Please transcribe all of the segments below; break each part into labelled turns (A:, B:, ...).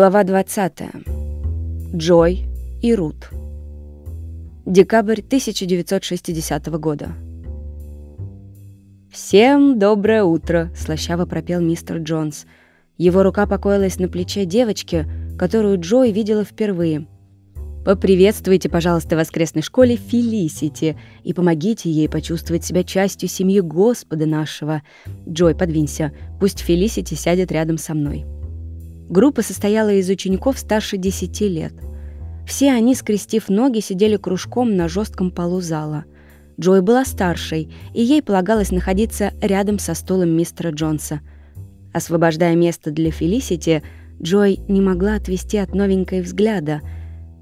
A: Глава 20. Джой и Рут. Декабрь 1960 года. «Всем доброе утро!» — слащаво пропел мистер Джонс. Его рука покоилась на плече девочки, которую Джой видела впервые. «Поприветствуйте, пожалуйста, в воскресной школе Фелисити и помогите ей почувствовать себя частью семьи Господа нашего. Джой, подвинься, пусть Фелисити сядет рядом со мной». Группа состояла из учеников старше 10 лет. Все они, скрестив ноги, сидели кружком на жестком полу зала. Джой была старшей, и ей полагалось находиться рядом со стулом мистера Джонса. Освобождая место для Фелисити, Джой не могла отвести от новенькой взгляда.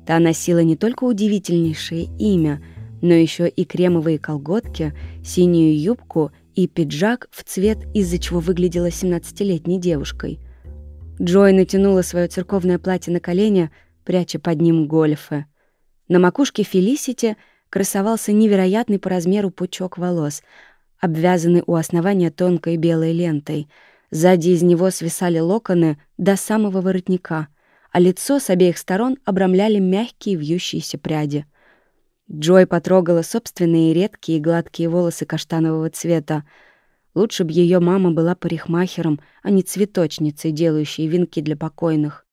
A: Та носила не только удивительнейшее имя, но еще и кремовые колготки, синюю юбку и пиджак в цвет, из-за чего выглядела 17-летней девушкой — Джой натянула свое церковное платье на колени, пряча под ним гольфы. На макушке Фелисити красовался невероятный по размеру пучок волос, обвязанный у основания тонкой белой лентой. Сзади из него свисали локоны до самого воротника, а лицо с обеих сторон обрамляли мягкие вьющиеся пряди. Джой потрогала собственные редкие гладкие волосы каштанового цвета, Лучше бы ее мама была парикмахером, а не цветочницей, делающей венки для покойных.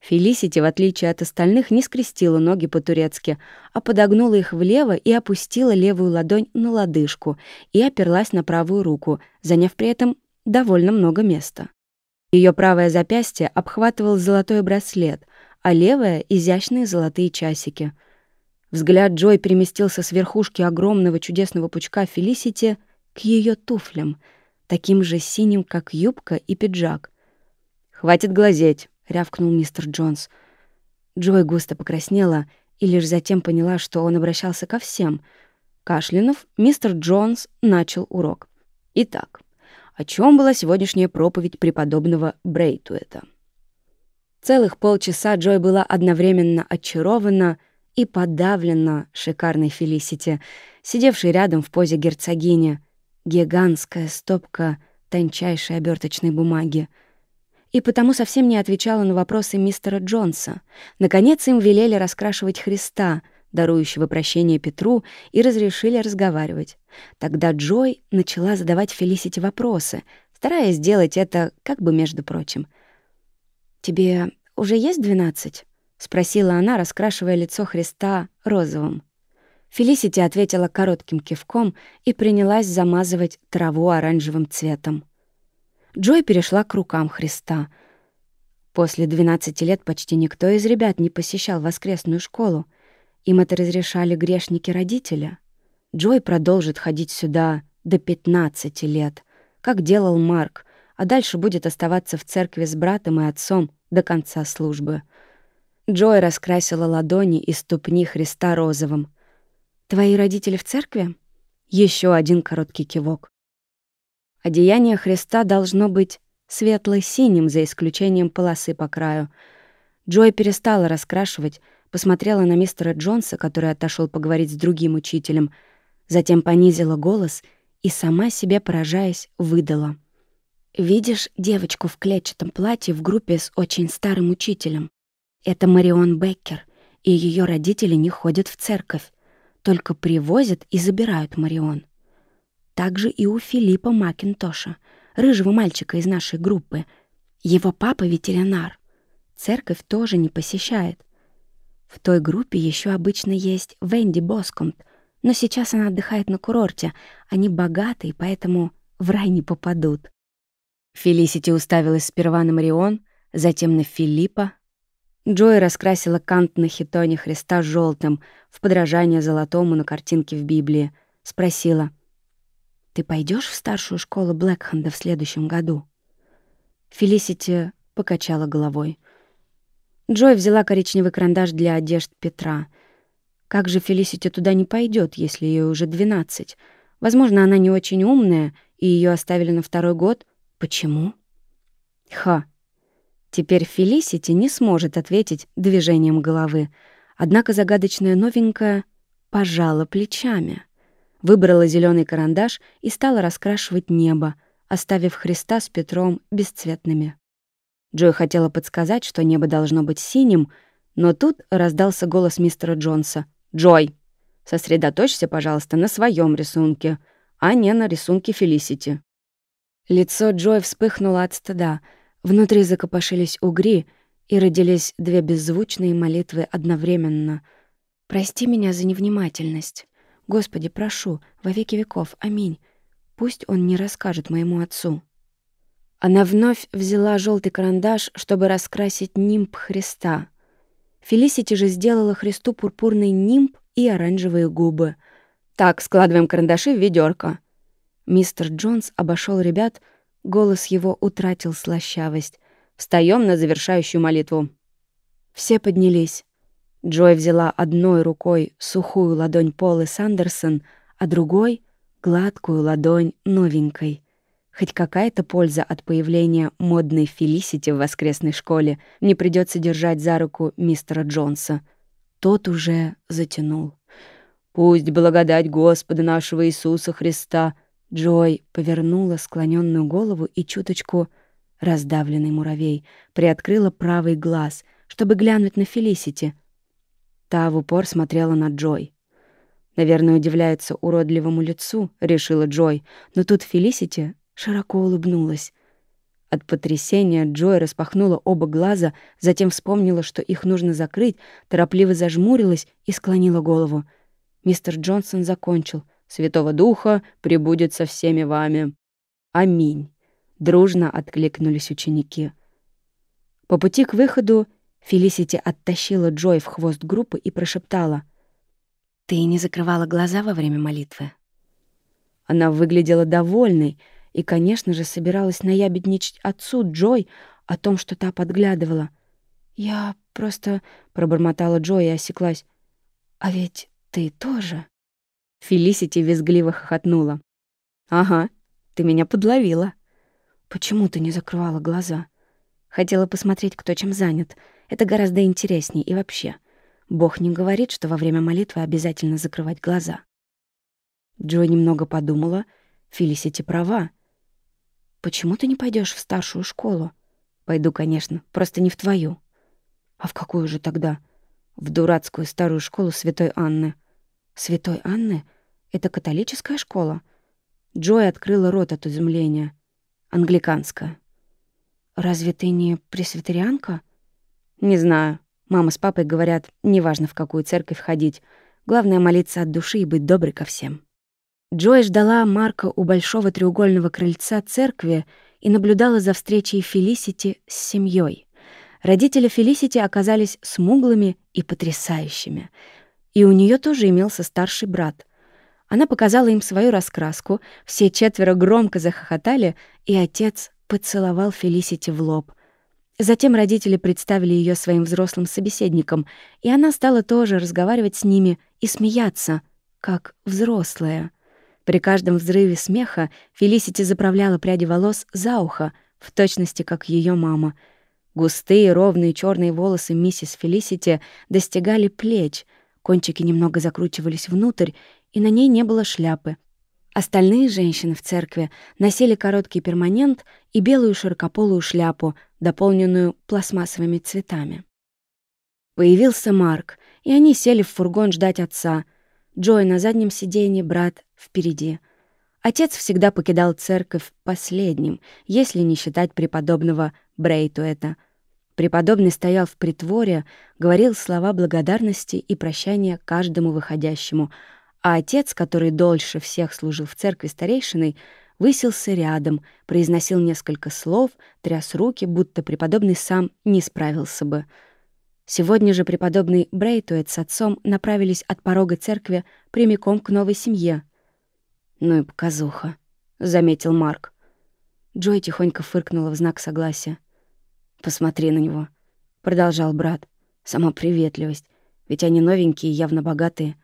A: Фелисити, в отличие от остальных, не скрестила ноги по-турецки, а подогнула их влево и опустила левую ладонь на лодыжку и оперлась на правую руку, заняв при этом довольно много места. Ее правое запястье обхватывал золотой браслет, а левое — изящные золотые часики. Взгляд Джой переместился с верхушки огромного чудесного пучка Фелисити — к ее туфлям, таким же синим, как юбка и пиджак. «Хватит глазеть», — рявкнул мистер Джонс. Джой густо покраснела и лишь затем поняла, что он обращался ко всем. Кашлянув, мистер Джонс начал урок. Итак, о чем была сегодняшняя проповедь преподобного Брейтуэта? Целых полчаса Джой была одновременно очарована и подавлена шикарной Фелисити, сидевшей рядом в позе герцогини — гигантская стопка тончайшей оберточной бумаги. И потому совсем не отвечала на вопросы мистера Джонса. Наконец им велели раскрашивать Христа, дарующего прощение Петру, и разрешили разговаривать. Тогда Джой начала задавать Фелисити вопросы, стараясь сделать это как бы между прочим. «Тебе уже есть двенадцать?» — спросила она, раскрашивая лицо Христа розовым. Фелисити ответила коротким кивком и принялась замазывать траву оранжевым цветом. Джой перешла к рукам Христа. После 12 лет почти никто из ребят не посещал воскресную школу. Им это разрешали грешники-родители. Джой продолжит ходить сюда до 15 лет, как делал Марк, а дальше будет оставаться в церкви с братом и отцом до конца службы. Джой раскрасила ладони и ступни Христа розовым — «Твои родители в церкви?» Еще один короткий кивок. Одеяние Христа должно быть светло-синим, за исключением полосы по краю. Джой перестала раскрашивать, посмотрела на мистера Джонса, который отошел поговорить с другим учителем, затем понизила голос и, сама себе поражаясь, выдала. «Видишь девочку в клетчатом платье в группе с очень старым учителем? Это Марион Беккер, и ее родители не ходят в церковь только привозят и забирают Марион. Также и у Филиппа Макинтоша, рыжего мальчика из нашей группы. Его папа ветеринар. Церковь тоже не посещает. В той группе еще обычно есть Венди Боскомт, но сейчас она отдыхает на курорте. Они богатые, поэтому в рай не попадут. Фелисити уставилась сперва на Марион, затем на Филиппа, Джой раскрасила кант на хитоне Христа желтым в подражание золотому на картинке в Библии. Спросила, «Ты пойдешь в старшую школу Блэкхенда в следующем году?» Фелисити покачала головой. Джой взяла коричневый карандаш для одежд Петра. Как же Фелисити туда не пойдет, если ей уже двенадцать? Возможно, она не очень умная, и ее оставили на второй год. Почему? Ха, Теперь Фелисити не сможет ответить движением головы. Однако загадочная новенькая пожала плечами. Выбрала зеленый карандаш и стала раскрашивать небо, оставив Христа с Петром бесцветными. Джой хотела подсказать, что небо должно быть синим, но тут раздался голос мистера Джонса. «Джой, сосредоточься, пожалуйста, на своем рисунке, а не на рисунке Фелисити». Лицо Джой вспыхнуло от стыда. Внутри закопошились угри, и родились две беззвучные молитвы одновременно. «Прости меня за невнимательность. Господи, прошу, во веки веков, аминь. Пусть он не расскажет моему отцу». Она вновь взяла желтый карандаш, чтобы раскрасить нимб Христа. Фелисити же сделала Христу пурпурный нимб и оранжевые губы. «Так, складываем карандаши в ведерко. Мистер Джонс обошел ребят, голос его утратил слащавость. Встаем на завершающую молитву». Все поднялись. Джой взяла одной рукой сухую ладонь Полы Сандерсон, а другой — гладкую ладонь новенькой. Хоть какая-то польза от появления модной Фелисити в воскресной школе не придется держать за руку мистера Джонса. Тот уже затянул. «Пусть благодать Господа нашего Иисуса Христа Джой повернула склоненную голову и чуточку раздавленный муравей приоткрыла правый глаз, чтобы глянуть на Фелисити. Та в упор смотрела на Джой. «Наверное, удивляется уродливому лицу», — решила Джой, но тут Фелисити широко улыбнулась. От потрясения Джой распахнула оба глаза, затем вспомнила, что их нужно закрыть, торопливо зажмурилась и склонила голову. Мистер Джонсон закончил. Святого Духа пребудет со всеми вами. Аминь. Дружно откликнулись ученики. По пути к выходу Фелисити оттащила Джой в хвост группы и прошептала. «Ты не закрывала глаза во время молитвы?» Она выглядела довольной и, конечно же, собиралась наябедничать отцу Джой о том, что та подглядывала. «Я просто...» — пробормотала Джой и осеклась. «А ведь ты тоже...» Фелисити визгливо хохотнула. «Ага, ты меня подловила». «Почему ты не закрывала глаза?» «Хотела посмотреть, кто чем занят. Это гораздо интереснее и вообще. Бог не говорит, что во время молитвы обязательно закрывать глаза». Джой немного подумала. Фелисити права. «Почему ты не пойдешь в старшую школу?» «Пойду, конечно, просто не в твою». «А в какую же тогда?» «В дурацкую старую школу Святой Анны». «Святой Анны? Это католическая школа?» Джой открыла рот от изумления. «Англиканская». «Разве ты не пресвитерианка?» «Не знаю. Мама с папой говорят, неважно, в какую церковь ходить. Главное — молиться от души и быть доброй ко всем». Джой ждала Марка у большого треугольного крыльца церкви и наблюдала за встречей Фелисити с семьей. Родители Фелисити оказались смуглыми и потрясающими. И у нее тоже имелся старший брат. Она показала им свою раскраску, все четверо громко захохотали, и отец поцеловал Фелисити в лоб. Затем родители представили ее своим взрослым собеседникам, и она стала тоже разговаривать с ними и смеяться, как взрослая. При каждом взрыве смеха Фелисити заправляла пряди волос за ухо, в точности как ее мама. Густые ровные черные волосы миссис Фелисити достигали плеч — Кончики немного закручивались внутрь, и на ней не было шляпы. Остальные женщины в церкви носили короткий перманент и белую широкополую шляпу, дополненную пластмассовыми цветами. Появился Марк, и они сели в фургон ждать отца. Джой на заднем сиденье, брат впереди. Отец всегда покидал церковь последним, если не считать преподобного Брейтуэта — Преподобный стоял в притворе, говорил слова благодарности и прощания каждому выходящему, а отец, который дольше всех служил в церкви старейшиной, высился рядом, произносил несколько слов, тряс руки, будто преподобный сам не справился бы. Сегодня же преподобный Брейтуэт с отцом направились от порога церкви прямиком к новой семье. «Ну и показуха», — заметил Марк. Джой тихонько фыркнула в знак согласия. «Посмотри на него», — продолжал брат. «Сама приветливость. Ведь они новенькие явно богатые.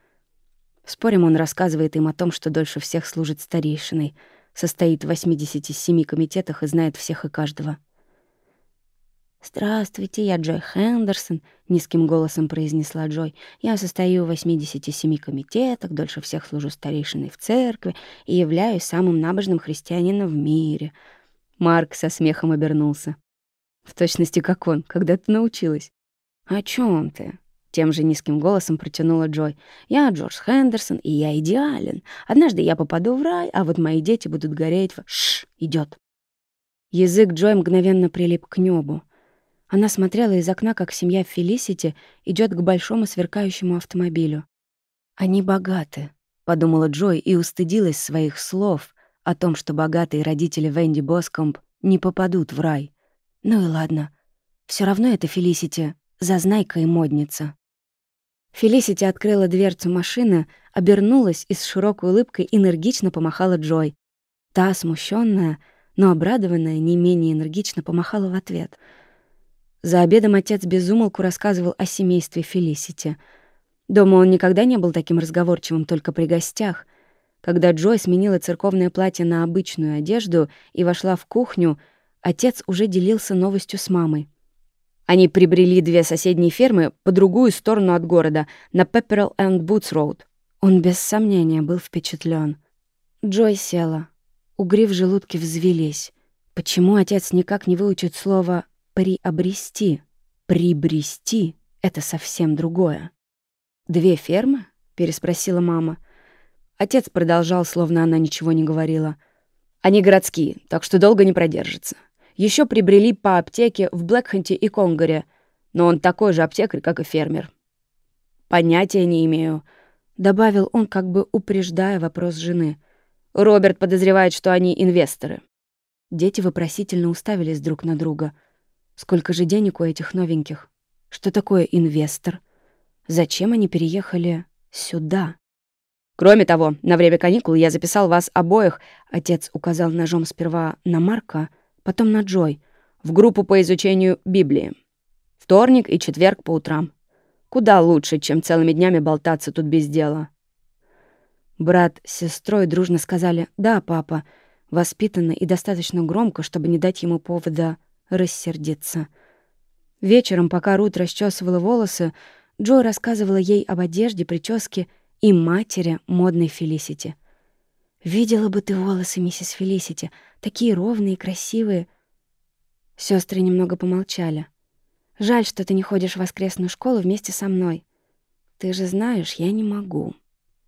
A: Спорим, он рассказывает им о том, что дольше всех служит старейшиной, состоит в 87 комитетах и знает всех и каждого». «Здравствуйте, я Джой Хендерсон», — низким голосом произнесла Джой. «Я состою в 87 комитетах, дольше всех служу старейшиной в церкви и являюсь самым набожным христианином в мире». Марк со смехом обернулся. В точности как он, когда ты научилась. О чем ты? Тем же низким голосом протянула Джой. «Я Джордж Хендерсон, и я идеален. Однажды я попаду в рай, а вот мои дети будут гореть в... Шш, идет. Язык Джой мгновенно прилип к небу. Она смотрела из окна, как семья Фелисити идет к большому сверкающему автомобилю. «Они богаты», — подумала Джой и устыдилась своих слов о том, что богатые родители Венди Боскомп не попадут в рай. Ну и ладно. Все равно это Фелисити, зазнайка и модница. Фелисити открыла дверцу машины, обернулась и с широкой улыбкой энергично помахала Джой. Та, смущенная, но обрадованная, не менее энергично помахала в ответ. За обедом отец безумолку рассказывал о семействе Фелисити. Дома он никогда не был таким разговорчивым, только при гостях. Когда Джой сменила церковное платье на обычную одежду и вошла в кухню, отец уже делился новостью с мамой. Они прибрели две соседние фермы по другую сторону от города, на Пепперл энд Бутс Роуд. Он без сомнения был впечатлен. Джой села. Угри в желудке взвелись. Почему отец никак не выучит слово «приобрести»? «Прибрести» — это совсем другое. «Две фермы?» — переспросила мама. Отец продолжал, словно она ничего не говорила. «Они городские, так что долго не продержатся. Еще прибрели по аптеке в Блэкханте и Конгаре, но он такой же аптекарь, как и фермер. «Понятия не имею», — добавил он, как бы упреждая вопрос жены. «Роберт подозревает, что они инвесторы». Дети вопросительно уставились друг на друга. «Сколько же денег у этих новеньких? Что такое инвестор? Зачем они переехали сюда?» «Кроме того, на время каникул я записал вас обоих», — отец указал ножом сперва на Марка, потом на Джой, в группу по изучению Библии. Вторник и четверг по утрам. Куда лучше, чем целыми днями болтаться тут без дела. Брат с сестрой дружно сказали «Да, папа», воспитанно и достаточно громко, чтобы не дать ему повода рассердиться. Вечером, пока Рут расчесывала волосы, Джой рассказывала ей об одежде, прическе и матери модной Фелисити. «Видела бы ты волосы, миссис Фелисити, такие ровные и красивые». Сестры немного помолчали. «Жаль, что ты не ходишь в воскресную школу вместе со мной. Ты же знаешь, я не могу».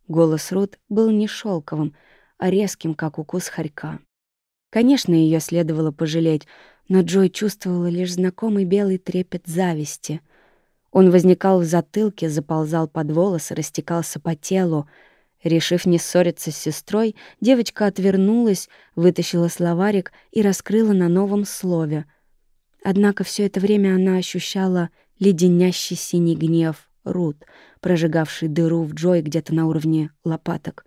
A: Голос Рут был не шелковым, а резким, как укус хорька. Конечно, ее следовало пожалеть, но Джой чувствовала лишь знакомый белый трепет зависти. Он возникал в затылке, заползал под волосы, растекался по телу, Решив не ссориться с сестрой, девочка отвернулась, вытащила словарик и раскрыла на новом слове. Однако все это время она ощущала леденящий синий гнев Рут, прожигавший дыру в Джой где-то на уровне лопаток.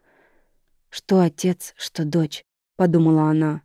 A: «Что отец, что дочь», — подумала она.